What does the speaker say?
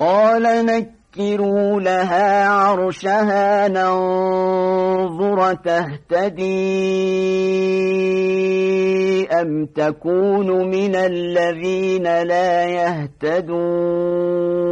قال نكروا لها عرشها ننظر تهتدي أم تكون من الذين لا يهتدون